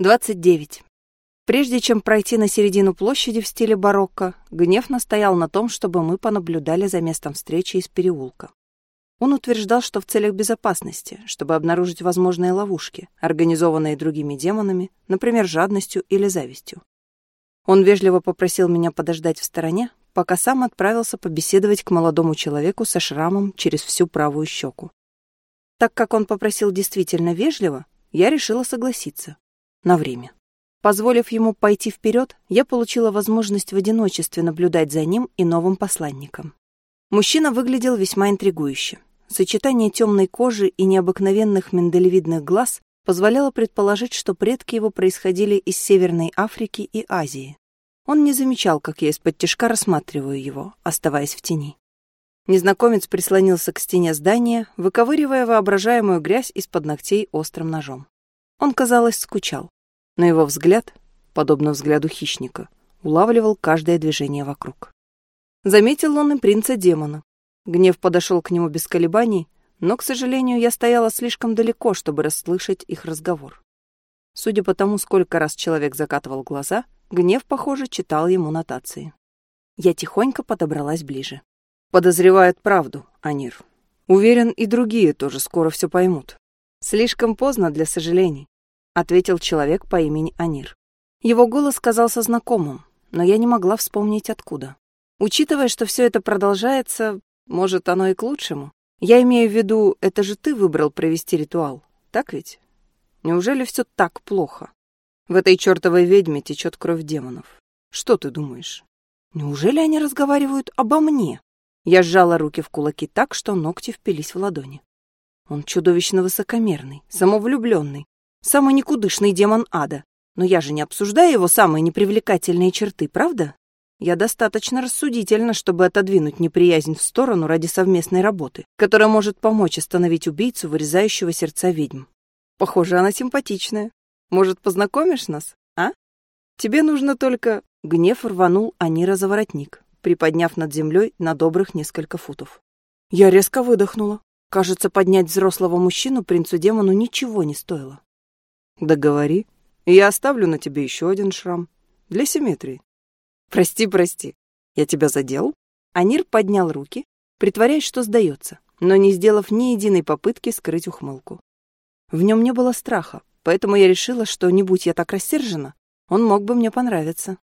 29. Прежде чем пройти на середину площади в стиле барокко, Гнев настоял на том, чтобы мы понаблюдали за местом встречи из переулка. Он утверждал, что в целях безопасности, чтобы обнаружить возможные ловушки, организованные другими демонами, например, жадностью или завистью. Он вежливо попросил меня подождать в стороне, пока сам отправился побеседовать к молодому человеку со шрамом через всю правую щеку. Так как он попросил действительно вежливо, я решила согласиться. На время. Позволив ему пойти вперед, я получила возможность в одиночестве наблюдать за ним и новым посланником. Мужчина выглядел весьма интригующе. Сочетание темной кожи и необыкновенных миндалевидных глаз позволяло предположить, что предки его происходили из Северной Африки и Азии. Он не замечал, как я из-под тишка рассматриваю его, оставаясь в тени. Незнакомец прислонился к стене здания, выковыривая воображаемую грязь из-под ногтей острым ножом. Он, казалось, скучал, но его взгляд, подобно взгляду хищника, улавливал каждое движение вокруг. Заметил он и принца-демона. Гнев подошел к нему без колебаний, но, к сожалению, я стояла слишком далеко, чтобы расслышать их разговор. Судя по тому, сколько раз человек закатывал глаза, гнев, похоже, читал ему нотации. Я тихонько подобралась ближе. Подозревает правду, Анир. Уверен, и другие тоже скоро все поймут. Слишком поздно для сожалений, ответил человек по имени Анир. Его голос казался знакомым, но я не могла вспомнить откуда. Учитывая, что все это продолжается, может, оно и к лучшему. Я имею в виду, это же ты выбрал провести ритуал, так ведь? Неужели все так плохо? В этой чертовой ведьме течет кровь демонов. Что ты думаешь? Неужели они разговаривают обо мне? Я сжала руки в кулаки так, что ногти впились в ладони. Он чудовищно высокомерный, самовлюбленный, самый никудышный демон ада. Но я же не обсуждаю его самые непривлекательные черты, правда? Я достаточно рассудительна, чтобы отодвинуть неприязнь в сторону ради совместной работы, которая может помочь остановить убийцу, вырезающего сердца ведьм. Похоже, она симпатичная. Может, познакомишь нас, а? Тебе нужно только...» Гнев рванул Анира за воротник, приподняв над землей на добрых несколько футов. Я резко выдохнула. Кажется, поднять взрослого мужчину принцу-демону ничего не стоило. «Да говори, и я оставлю на тебе еще один шрам. Для симметрии. «Прости, прости. Я тебя задел?» Анир поднял руки, притворяясь, что сдается, но не сделав ни единой попытки скрыть ухмылку. В нем не было страха, поэтому я решила, что, не будь я так рассержена, он мог бы мне понравиться.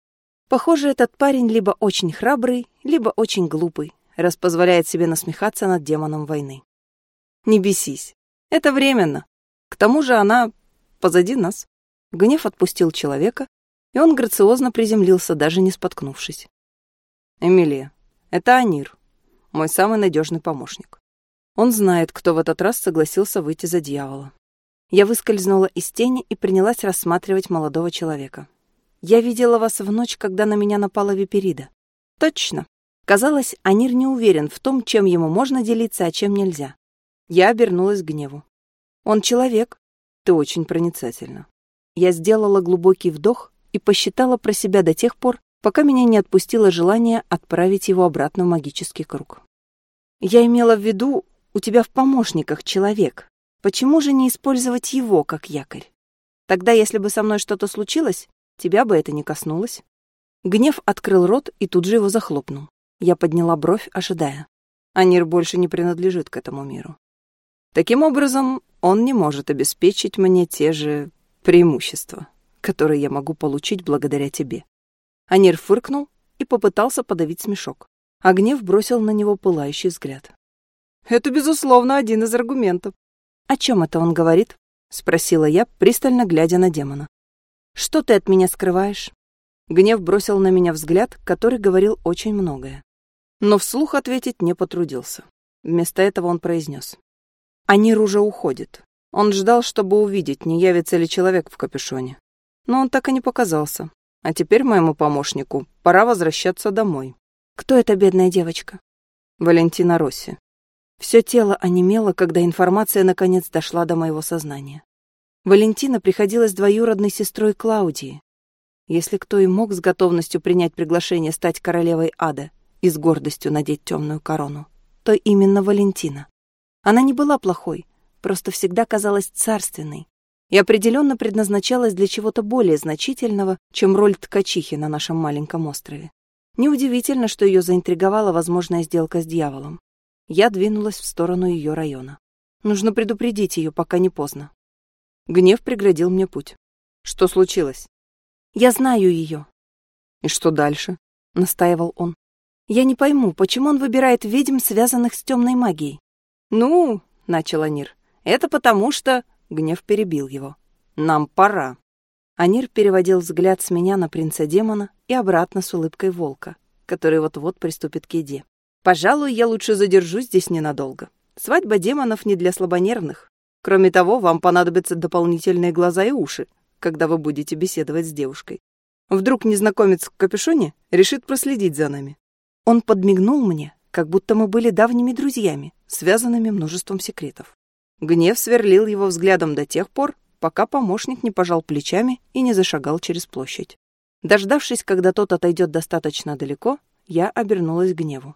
Похоже, этот парень либо очень храбрый, либо очень глупый, раз позволяет себе насмехаться над демоном войны. Не бесись. Это временно. К тому же она позади нас. Гнев отпустил человека, и он грациозно приземлился, даже не споткнувшись. «Эмилия, это Анир, мой самый надежный помощник. Он знает, кто в этот раз согласился выйти за дьявола. Я выскользнула из тени и принялась рассматривать молодого человека. Я видела вас в ночь, когда на меня напала виперида. Точно. Казалось, Анир не уверен в том, чем ему можно делиться, а чем нельзя. Я обернулась к гневу. Он человек. Ты очень проницательна. Я сделала глубокий вдох и посчитала про себя до тех пор, пока меня не отпустило желание отправить его обратно в магический круг. Я имела в виду, у тебя в помощниках человек. Почему же не использовать его как якорь? Тогда, если бы со мной что-то случилось, тебя бы это не коснулось. Гнев открыл рот и тут же его захлопнул. Я подняла бровь, ожидая. Анир больше не принадлежит к этому миру. Таким образом, он не может обеспечить мне те же преимущества который я могу получить благодаря тебе». Анир фыркнул и попытался подавить смешок. А бросил на него пылающий взгляд. «Это, безусловно, один из аргументов». «О чем это он говорит?» — спросила я, пристально глядя на демона. «Что ты от меня скрываешь?» Гнев бросил на меня взгляд, который говорил очень многое. Но вслух ответить не потрудился. Вместо этого он произнес. «Анир уже уходит. Он ждал, чтобы увидеть, не явится ли человек в капюшоне но он так и не показался. А теперь моему помощнику пора возвращаться домой. Кто эта бедная девочка? Валентина Росси. Все тело онемело, когда информация наконец дошла до моего сознания. Валентина приходилась двоюродной сестрой Клаудии. Если кто и мог с готовностью принять приглашение стать королевой ада и с гордостью надеть темную корону, то именно Валентина. Она не была плохой, просто всегда казалась царственной, и определенно предназначалась для чего-то более значительного, чем роль ткачихи на нашем маленьком острове. Неудивительно, что ее заинтриговала возможная сделка с дьяволом. Я двинулась в сторону ее района. Нужно предупредить ее, пока не поздно. Гнев преградил мне путь. Что случилось? Я знаю ее. И что дальше? Настаивал он. Я не пойму, почему он выбирает ведьм, связанных с темной магией. Ну, начал Анир, это потому что... Гнев перебил его. Нам пора. Анир переводил взгляд с меня на принца-демона и обратно с улыбкой волка, который вот-вот приступит к еде. «Пожалуй, я лучше задержусь здесь ненадолго. Свадьба демонов не для слабонервных. Кроме того, вам понадобятся дополнительные глаза и уши, когда вы будете беседовать с девушкой. Вдруг незнакомец в капюшоне решит проследить за нами». Он подмигнул мне, как будто мы были давними друзьями, связанными множеством секретов. Гнев сверлил его взглядом до тех пор, пока помощник не пожал плечами и не зашагал через площадь. Дождавшись, когда тот отойдет достаточно далеко, я обернулась к гневу.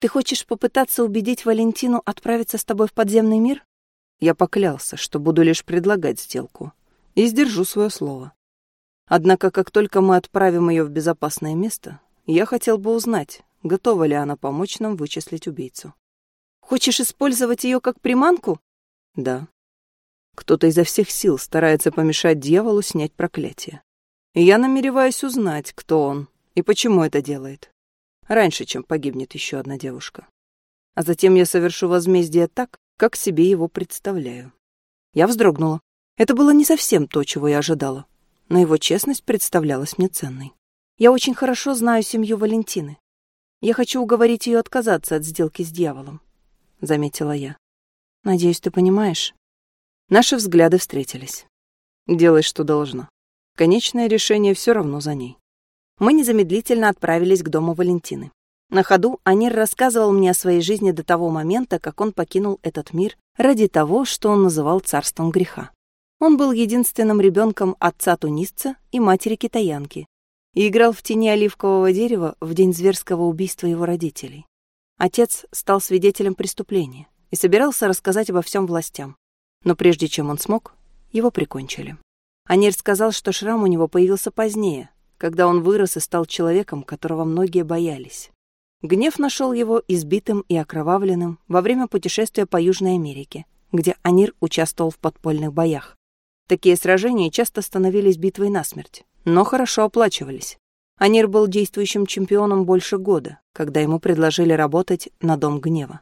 «Ты хочешь попытаться убедить Валентину отправиться с тобой в подземный мир?» Я поклялся, что буду лишь предлагать сделку, и сдержу свое слово. Однако, как только мы отправим ее в безопасное место, я хотел бы узнать, готова ли она помочь нам вычислить убийцу. «Хочешь использовать ее как приманку?» «Да», кто-то изо всех сил старается помешать дьяволу снять проклятие. И я намереваюсь узнать, кто он и почему это делает. Раньше, чем погибнет еще одна девушка. А затем я совершу возмездие так, как себе его представляю. Я вздрогнула. Это было не совсем то, чего я ожидала, но его честность представлялась мне ценной. Я очень хорошо знаю семью Валентины. Я хочу уговорить ее отказаться от сделки с дьяволом, — заметила я. Надеюсь, ты понимаешь, Наши взгляды встретились. Делай, что должно. Конечное решение все равно за ней. Мы незамедлительно отправились к дому Валентины. На ходу Анир рассказывал мне о своей жизни до того момента, как он покинул этот мир ради того, что он называл царством греха. Он был единственным ребенком отца тунисца и матери китаянки и играл в тени оливкового дерева в день зверского убийства его родителей. Отец стал свидетелем преступления и собирался рассказать обо всем властям. Но прежде чем он смог, его прикончили. Анир сказал, что шрам у него появился позднее, когда он вырос и стал человеком, которого многие боялись. Гнев нашел его избитым и окровавленным во время путешествия по Южной Америке, где Анир участвовал в подпольных боях. Такие сражения часто становились битвой насмерть, но хорошо оплачивались. Анир был действующим чемпионом больше года, когда ему предложили работать на Дом Гнева.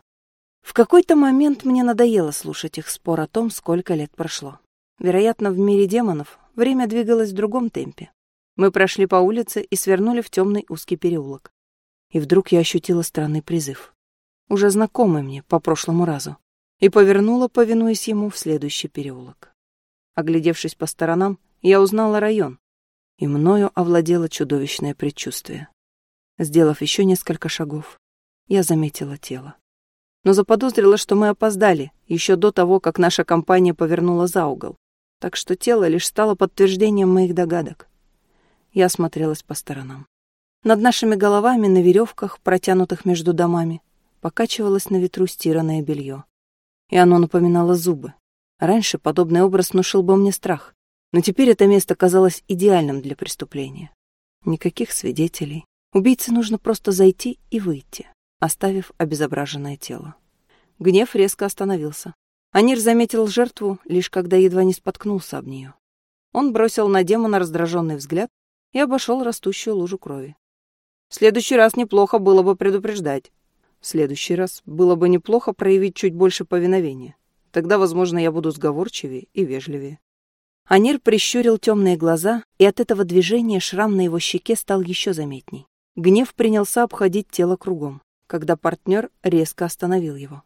В какой-то момент мне надоело слушать их спор о том, сколько лет прошло. Вероятно, в мире демонов время двигалось в другом темпе. Мы прошли по улице и свернули в темный узкий переулок. И вдруг я ощутила странный призыв. Уже знакомый мне по прошлому разу. И повернула, повинуясь ему, в следующий переулок. Оглядевшись по сторонам, я узнала район. И мною овладело чудовищное предчувствие. Сделав еще несколько шагов, я заметила тело но заподозрила, что мы опоздали, еще до того, как наша компания повернула за угол. Так что тело лишь стало подтверждением моих догадок. Я осмотрелась по сторонам. Над нашими головами на веревках, протянутых между домами, покачивалось на ветру стиранное белье. И оно напоминало зубы. Раньше подобный образ внушил бы мне страх, но теперь это место казалось идеальным для преступления. Никаких свидетелей. Убийце нужно просто зайти и выйти оставив обезображенное тело. Гнев резко остановился. Анир заметил жертву, лишь когда едва не споткнулся об нее. Он бросил на демона раздраженный взгляд и обошел растущую лужу крови. В следующий раз неплохо было бы предупреждать. В следующий раз было бы неплохо проявить чуть больше повиновения. Тогда, возможно, я буду сговорчивее и вежливее. Анир прищурил темные глаза, и от этого движения шрам на его щеке стал еще заметней. Гнев принялся обходить тело кругом когда партнер резко остановил его.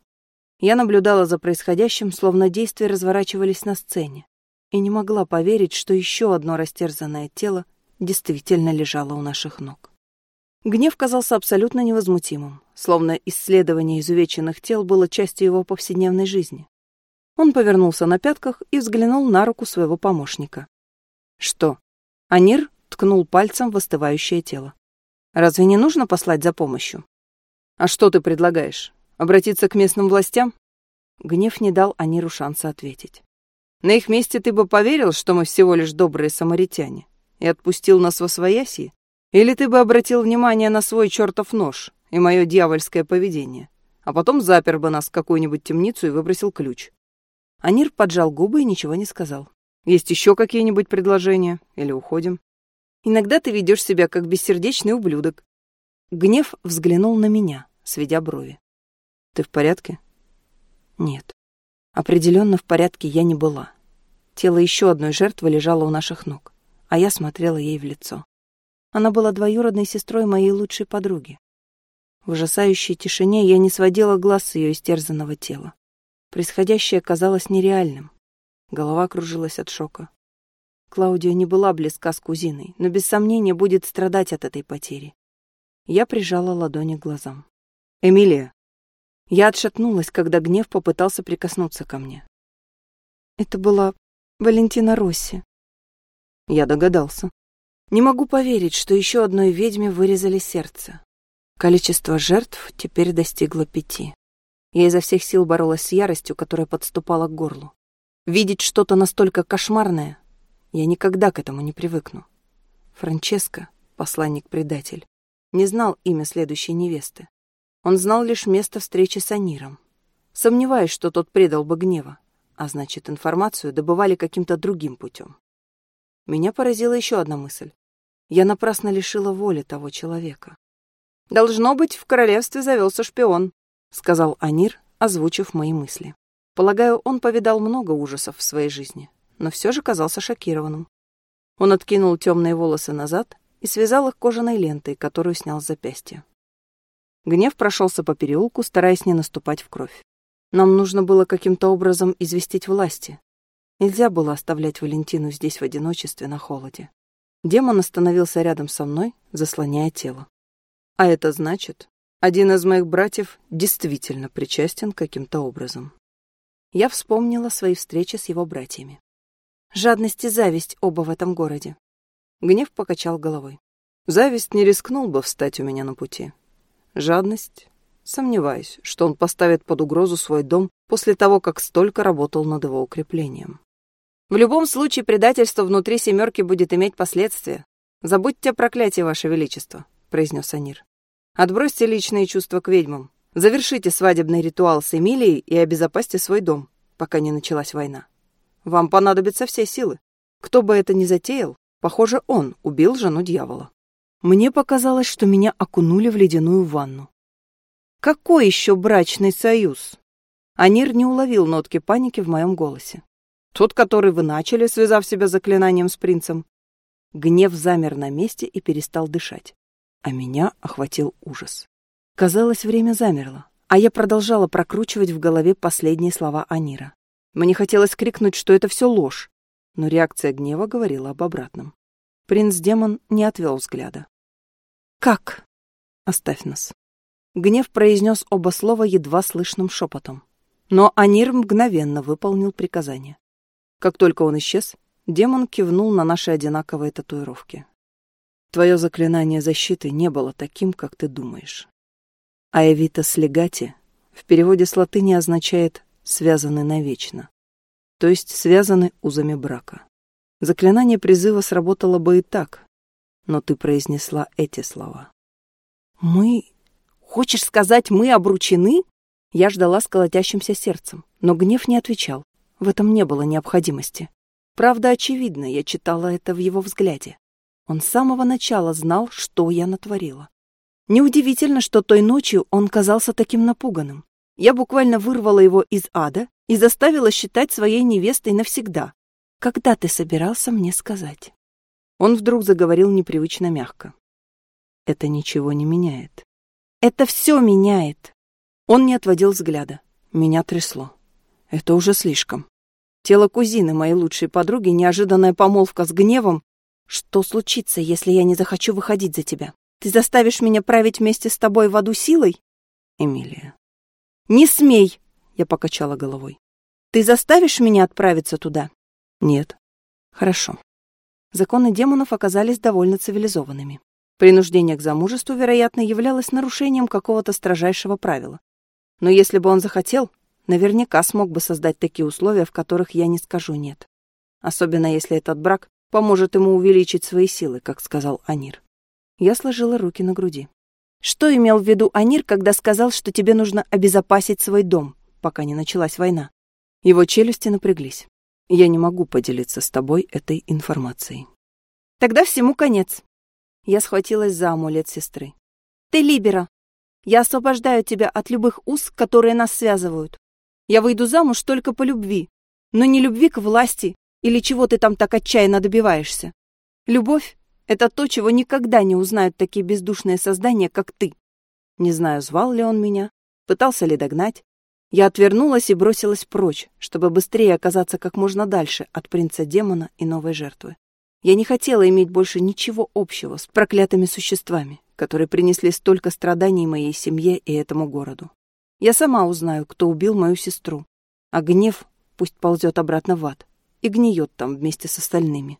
Я наблюдала за происходящим, словно действия разворачивались на сцене, и не могла поверить, что еще одно растерзанное тело действительно лежало у наших ног. Гнев казался абсолютно невозмутимым, словно исследование изувеченных тел было частью его повседневной жизни. Он повернулся на пятках и взглянул на руку своего помощника. «Что?» Анир ткнул пальцем в остывающее тело. «Разве не нужно послать за помощью?» «А что ты предлагаешь? Обратиться к местным властям?» Гнев не дал Аниру шанса ответить. На их месте ты бы поверил, что мы всего лишь добрые самаритяне, и отпустил нас во свояси? Или ты бы обратил внимание на свой чертов нож и мое дьявольское поведение, а потом запер бы нас в какую-нибудь темницу и выбросил ключ?» Анир поджал губы и ничего не сказал. «Есть еще какие-нибудь предложения? Или уходим?» «Иногда ты ведешь себя как бессердечный ублюдок». Гнев взглянул на меня, сведя брови. «Ты в порядке?» «Нет». Определенно в порядке я не была. Тело еще одной жертвы лежало у наших ног, а я смотрела ей в лицо. Она была двоюродной сестрой моей лучшей подруги. В ужасающей тишине я не сводила глаз с ее истерзанного тела. Происходящее казалось нереальным. Голова кружилась от шока. Клаудия не была близка с кузиной, но без сомнения будет страдать от этой потери. Я прижала ладони к глазам. «Эмилия, я отшатнулась, когда гнев попытался прикоснуться ко мне. Это была Валентина Росси. Я догадался. Не могу поверить, что еще одной ведьме вырезали сердце. Количество жертв теперь достигло пяти. Я изо всех сил боролась с яростью, которая подступала к горлу. Видеть что-то настолько кошмарное, я никогда к этому не привыкну. Франческо, посланник-предатель, не знал имя следующей невесты. Он знал лишь место встречи с Аниром. Сомневаюсь, что тот предал бы гнева, а значит, информацию добывали каким-то другим путем. Меня поразила еще одна мысль. Я напрасно лишила воли того человека. «Должно быть, в королевстве завелся шпион», — сказал Анир, озвучив мои мысли. Полагаю, он повидал много ужасов в своей жизни, но все же казался шокированным. Он откинул темные волосы назад и связал их кожаной лентой, которую снял с запястья. Гнев прошелся по переулку, стараясь не наступать в кровь. Нам нужно было каким-то образом известить власти. Нельзя было оставлять Валентину здесь в одиночестве на холоде. Демон остановился рядом со мной, заслоняя тело. А это значит, один из моих братьев действительно причастен каким-то образом. Я вспомнила свои встречи с его братьями. Жадность и зависть оба в этом городе. Гнев покачал головой. Зависть не рискнул бы встать у меня на пути. Жадность? Сомневаюсь, что он поставит под угрозу свой дом после того, как столько работал над его укреплением. В любом случае предательство внутри семерки будет иметь последствия. Забудьте о проклятии, Ваше Величество, произнес Анир. Отбросьте личные чувства к ведьмам. Завершите свадебный ритуал с Эмилией и обезопасьте свой дом, пока не началась война. Вам понадобятся все силы. Кто бы это ни затеял, похоже, он убил жену дьявола. Мне показалось, что меня окунули в ледяную ванну. Какой еще брачный союз? Анир не уловил нотки паники в моем голосе. Тот, который вы начали, связав себя заклинанием с принцем. Гнев замер на месте и перестал дышать. А меня охватил ужас. Казалось, время замерло, а я продолжала прокручивать в голове последние слова Анира. Мне хотелось крикнуть, что это все ложь, но реакция гнева говорила об обратном. Принц-демон не отвел взгляда. «Как?» «Оставь нас». Гнев произнес оба слова едва слышным шепотом. Но Анир мгновенно выполнил приказание. Как только он исчез, демон кивнул на наши одинаковые татуировки. Твое заклинание защиты не было таким, как ты думаешь. А Эвита Слегати в переводе с латыни означает «связаны навечно», то есть связаны узами брака. Заклинание призыва сработало бы и так, но ты произнесла эти слова. «Мы? Хочешь сказать, мы обручены?» Я ждала с колотящимся сердцем, но гнев не отвечал. В этом не было необходимости. Правда, очевидно, я читала это в его взгляде. Он с самого начала знал, что я натворила. Неудивительно, что той ночью он казался таким напуганным. Я буквально вырвала его из ада и заставила считать своей невестой навсегда, когда ты собирался мне сказать?» Он вдруг заговорил непривычно мягко. «Это ничего не меняет». «Это все меняет!» Он не отводил взгляда. Меня трясло. Это уже слишком. Тело кузины, моей лучшей подруги, неожиданная помолвка с гневом. Что случится, если я не захочу выходить за тебя? Ты заставишь меня править вместе с тобой в аду силой? Эмилия. Не смей! Я покачала головой. Ты заставишь меня отправиться туда? Нет. Хорошо. Законы демонов оказались довольно цивилизованными. Принуждение к замужеству, вероятно, являлось нарушением какого-то строжайшего правила. Но если бы он захотел, наверняка смог бы создать такие условия, в которых я не скажу «нет». Особенно если этот брак поможет ему увеличить свои силы, как сказал Анир. Я сложила руки на груди. Что имел в виду Анир, когда сказал, что тебе нужно обезопасить свой дом, пока не началась война? Его челюсти напряглись. Я не могу поделиться с тобой этой информацией. Тогда всему конец. Я схватилась за амулет сестры. Ты Либера. Я освобождаю тебя от любых уз, которые нас связывают. Я выйду замуж только по любви, но не любви к власти или чего ты там так отчаянно добиваешься. Любовь — это то, чего никогда не узнают такие бездушные создания, как ты. Не знаю, звал ли он меня, пытался ли догнать. Я отвернулась и бросилась прочь, чтобы быстрее оказаться как можно дальше от принца-демона и новой жертвы. Я не хотела иметь больше ничего общего с проклятыми существами, которые принесли столько страданий моей семье и этому городу. Я сама узнаю, кто убил мою сестру, а гнев пусть ползет обратно в ад и гниет там вместе с остальными.